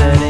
listening.